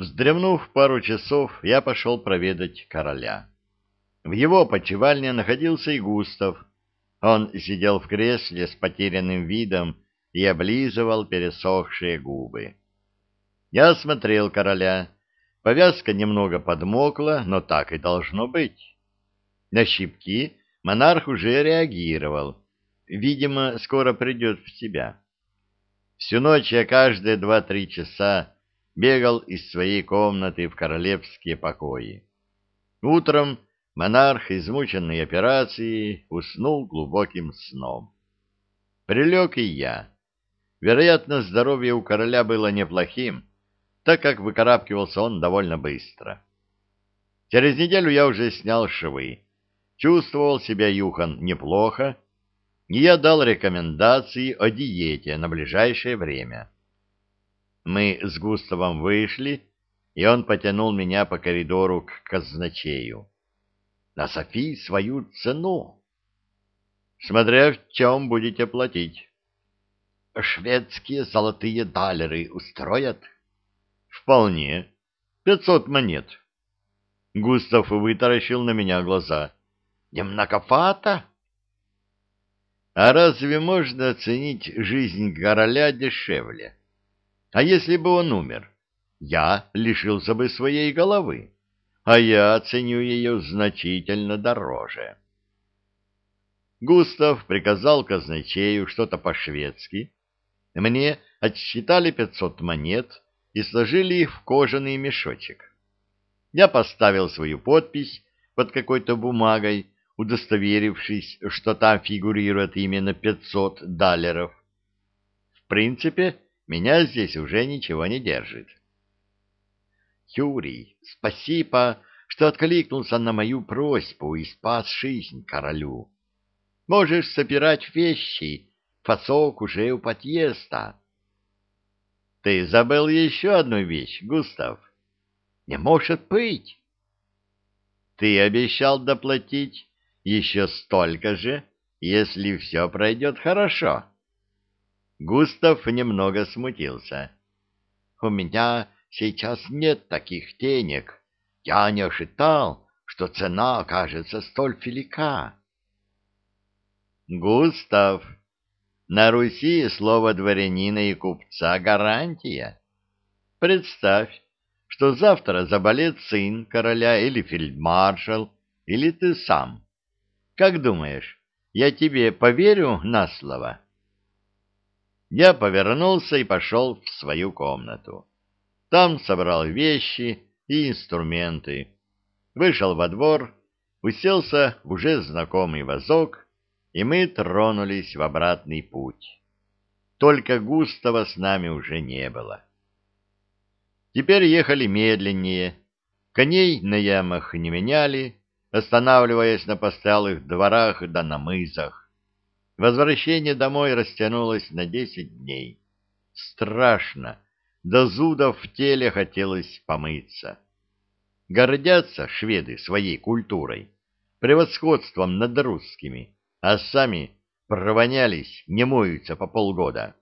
Вздремнув пару часов, я пошел проведать короля. В его почевальне находился и Густав. Он сидел в кресле с потерянным видом и облизывал пересохшие губы. Я осмотрел короля. Повязка немного подмокла, но так и должно быть. На щипки монарх уже реагировал. Видимо, скоро придет в себя. Всю ночь я каждые два-три часа бегал из своей комнаты в королевские покои. Утром монарх, измученный операцией, уснул глубоким сном. Прилег и я. Вероятно, здоровье у короля было неплохим, так как выкарабкивался он довольно быстро. Через неделю я уже снял швы. Чувствовал себя Юхан неплохо, и я дал рекомендации о диете на ближайшее время. Мы с Густавом вышли, и он потянул меня по коридору к казначею. На Софи свою цену. Смотря в чем будете платить. Шведские золотые далеры устроят? Вполне. Пятьсот монет. Густав вытаращил на меня глаза. Немногофато? А разве можно оценить жизнь короля дешевле? А если бы он умер? Я лишился бы своей головы, а я оценю ее значительно дороже. Густав приказал казначею что-то по-шведски. Мне отсчитали пятьсот монет и сложили их в кожаный мешочек. Я поставил свою подпись под какой-то бумагой, удостоверившись, что там фигурирует именно пятьсот даллеров. В принципе, меня здесь уже ничего не держит. Юрий, спасибо, что откликнулся на мою просьбу и спас жизнь королю. Можешь собирать вещи, фасок уже у подъезда. Ты забыл еще одну вещь, Густав. Не может быть. Ты обещал доплатить еще столько же, если все пройдет хорошо. Густав немного смутился. «У меня сейчас нет таких денег. Я не ожидал, что цена окажется столь велика». «Густав, на Руси слово дворянина и купца — гарантия. Представь, что завтра заболеет сын короля или фельдмаршал, или ты сам. Как думаешь, я тебе поверю на слово?» Я повернулся и пошел в свою комнату. Там собрал вещи и инструменты. Вышел во двор, уселся в уже знакомый вазок, и мы тронулись в обратный путь. Только Густава с нами уже не было. Теперь ехали медленнее. Коней на ямах не меняли, останавливаясь на постоялых дворах да на мызах. Возвращение домой растянулось на десять дней. Страшно, до зудов в теле хотелось помыться. Гордятся шведы своей культурой, превосходством над русскими, а сами провонялись, не моются по полгода.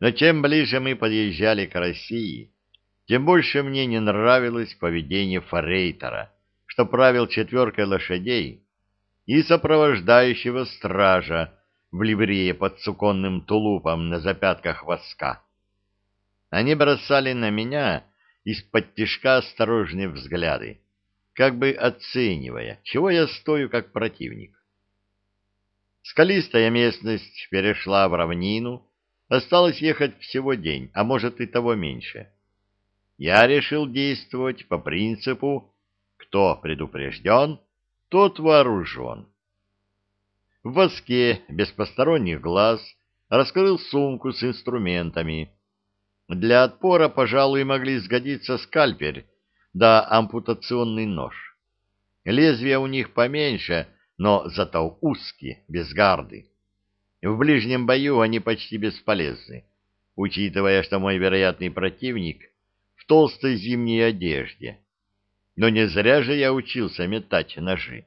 Но чем ближе мы подъезжали к России, тем больше мне не нравилось поведение форейтера, что правил четверкой лошадей, и сопровождающего стража в ливрее под суконным тулупом на запятках воска. Они бросали на меня из-под тишка осторожные взгляды, как бы оценивая, чего я стою как противник. Скалистая местность перешла в равнину, осталось ехать всего день, а может и того меньше. Я решил действовать по принципу «кто предупрежден, тот вооружен. В воске, без посторонних глаз, раскрыл сумку с инструментами. Для отпора, пожалуй, могли сгодиться скальпель да ампутационный нож. Лезвия у них поменьше, но зато узкие, без гарды. В ближнем бою они почти бесполезны, учитывая, что мой вероятный противник в толстой зимней одежде но не зря же я учился метать ножи.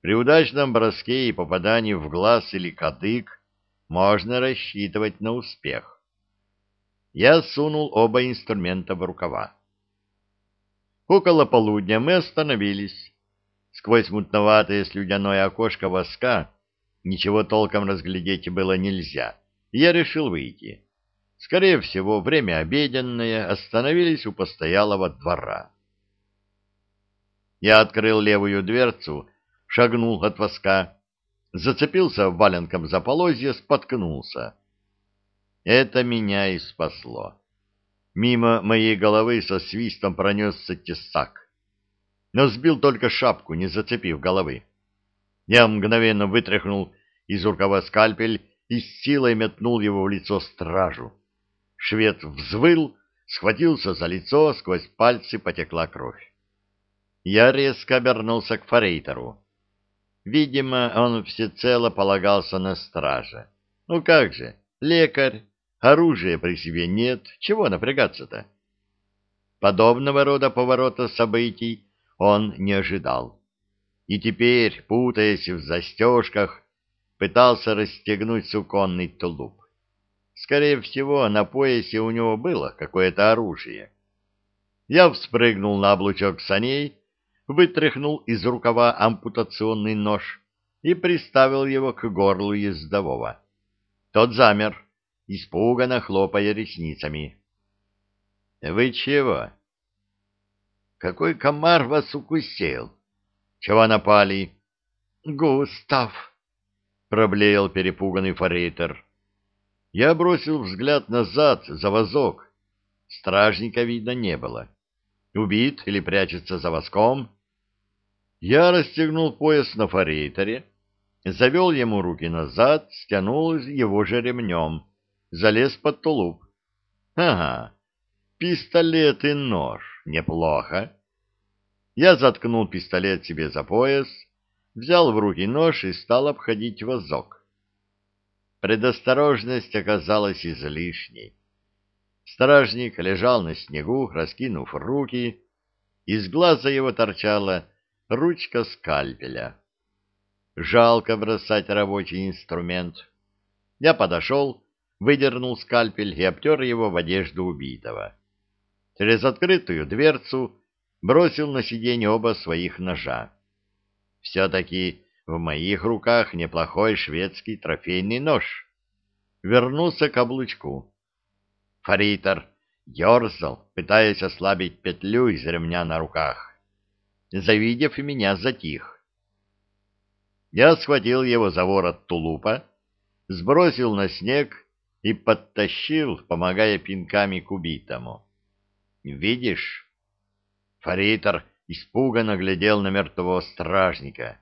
При удачном броске и попадании в глаз или кадык можно рассчитывать на успех. Я сунул оба инструмента в рукава. Около полудня мы остановились. Сквозь мутноватое слюдяное окошко воска ничего толком разглядеть было нельзя. Я решил выйти. Скорее всего, время обеденное, остановились у постоялого двора. Я открыл левую дверцу, шагнул от воска, зацепился валенком за полозье, споткнулся. Это меня и спасло. Мимо моей головы со свистом пронесся тесак, но сбил только шапку, не зацепив головы. Я мгновенно вытряхнул из рукава скальпель и с силой метнул его в лицо стражу. Швед взвыл, схватился за лицо, сквозь пальцы потекла кровь. Я резко обернулся к форейтеру. Видимо, он всецело полагался на страже. Ну как же, лекарь, оружия при себе нет, чего напрягаться-то? Подобного рода поворота событий он не ожидал. И теперь, путаясь в застежках, пытался расстегнуть суконный тулуп. Скорее всего, на поясе у него было какое-то оружие. Я вспрыгнул на облучок саней, вытряхнул из рукава ампутационный нож и приставил его к горлу ездового. Тот замер, испуганно хлопая ресницами. — Вы чего? — Какой комар вас укусил? — Чего напали? — Густав! — проблеял перепуганный форейтер. Я бросил взгляд назад, за вазок. Стражника видно не было. Убит или прячется за воском? Я расстегнул пояс на форейтере, завел ему руки назад, стянул его же ремнем, залез под тулуп. Ага, пистолет и нож, неплохо. Я заткнул пистолет себе за пояс, взял в руки нож и стал обходить вазок. Предосторожность оказалась излишней. Стражник лежал на снегу, раскинув руки, из глаза его торчала ручка скальпеля. Жалко бросать рабочий инструмент. Я подошел, выдернул скальпель и обтер его в одежду убитого. Через открытую дверцу бросил на сиденье оба своих ножа. Все-таки в моих руках неплохой шведский трофейный нож. Вернулся к облучку. Фаритер ерзал, пытаясь ослабить петлю из ремня на руках. Завидев меня, затих. Я схватил его за ворот тулупа, сбросил на снег и подтащил, помогая пинками к убитому. «Видишь?» Фаритер испуганно глядел на мертвого стражника.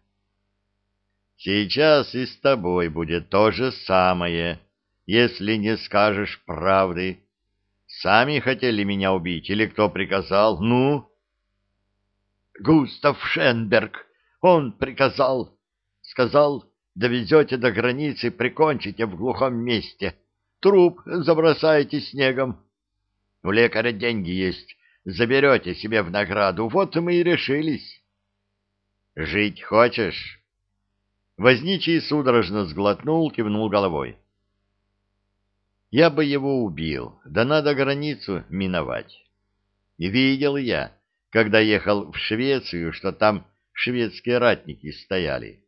Сейчас и с тобой будет то же самое, если не скажешь правды. Сами хотели меня убить или кто приказал? Ну? Густав Шенберг, он приказал, сказал, довезете до границы, прикончите в глухом месте. Труп забросаете снегом. У лекаря деньги есть, заберете себе в награду. Вот мы и решились. Жить хочешь? Возничий судорожно сглотнул, кивнул головой. Я бы его убил, да надо границу миновать. Видел я, когда ехал в Швецию, что там шведские ратники стояли.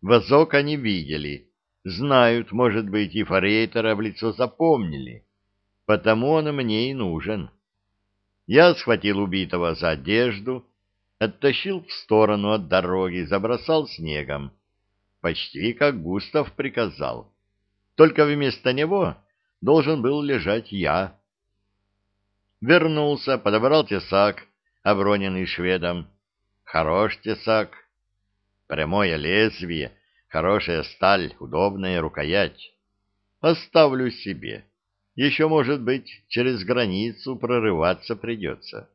Вазок они видели, знают, может быть, и форейтера в лицо запомнили. Потому он мне и нужен. Я схватил убитого за одежду, оттащил в сторону от дороги, забросал снегом почти как Густав приказал. Только вместо него должен был лежать я. Вернулся, подобрал тесак, оброненный шведом. Хорош тесак. Прямое лезвие, хорошая сталь, удобная рукоять. Оставлю себе. Еще, может быть, через границу прорываться придется.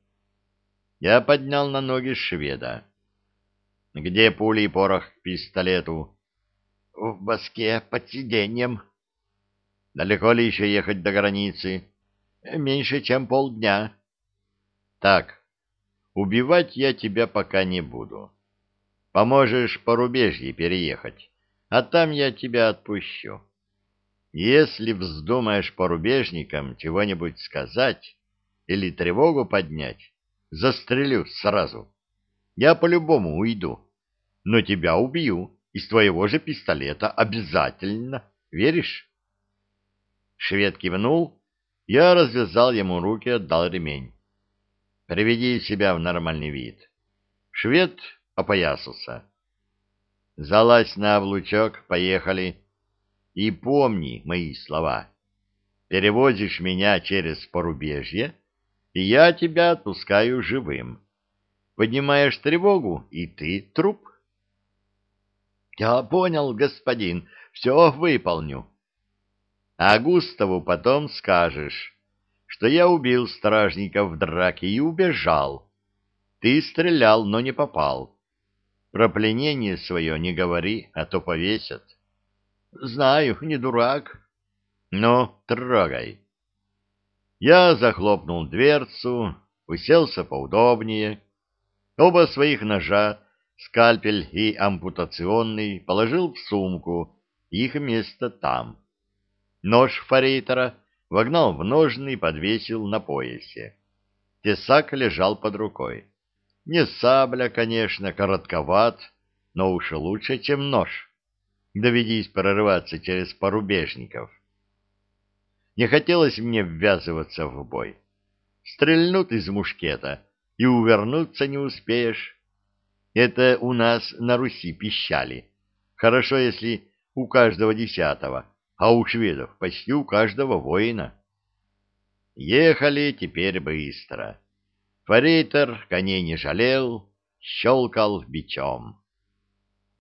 Я поднял на ноги шведа. Где пули и порох к пистолету? В боске под сиденьем. Далеко ли еще ехать до границы? Меньше, чем полдня. Так, убивать я тебя пока не буду. Поможешь по рубежье переехать, а там я тебя отпущу. Если вздумаешь порубежникам чего-нибудь сказать или тревогу поднять, застрелю сразу. Я по-любому уйду, но тебя убью из твоего же пистолета обязательно. Веришь? Швед кивнул, я развязал ему руки, отдал ремень. Приведи себя в нормальный вид. Швед опоясался. Залазь на облучок, поехали. И помни мои слова. Перевозишь меня через порубежье, и я тебя отпускаю живым. Поднимаешь тревогу, и ты труп. Я понял, господин, все выполню. А Густаву потом скажешь, что я убил стражника в драке и убежал. Ты стрелял, но не попал. Про пленение свое не говори, а то повесят. Знаю, не дурак. Ну, трогай. Я захлопнул дверцу, уселся поудобнее. Оба своих ножа, скальпель и ампутационный, положил в сумку, их место там. Нож форейтера вогнал в ножны и подвесил на поясе. Тесак лежал под рукой. Не сабля, конечно, коротковат, но уж лучше, чем нож доведись прорываться через порубежников. Не хотелось мне ввязываться в бой. Стрельнут из мушкета, и увернуться не успеешь. Это у нас на Руси пищали. Хорошо, если у каждого десятого, а у шведов почти у каждого воина. Ехали теперь быстро. Форейтер коней не жалел, щелкал бичом.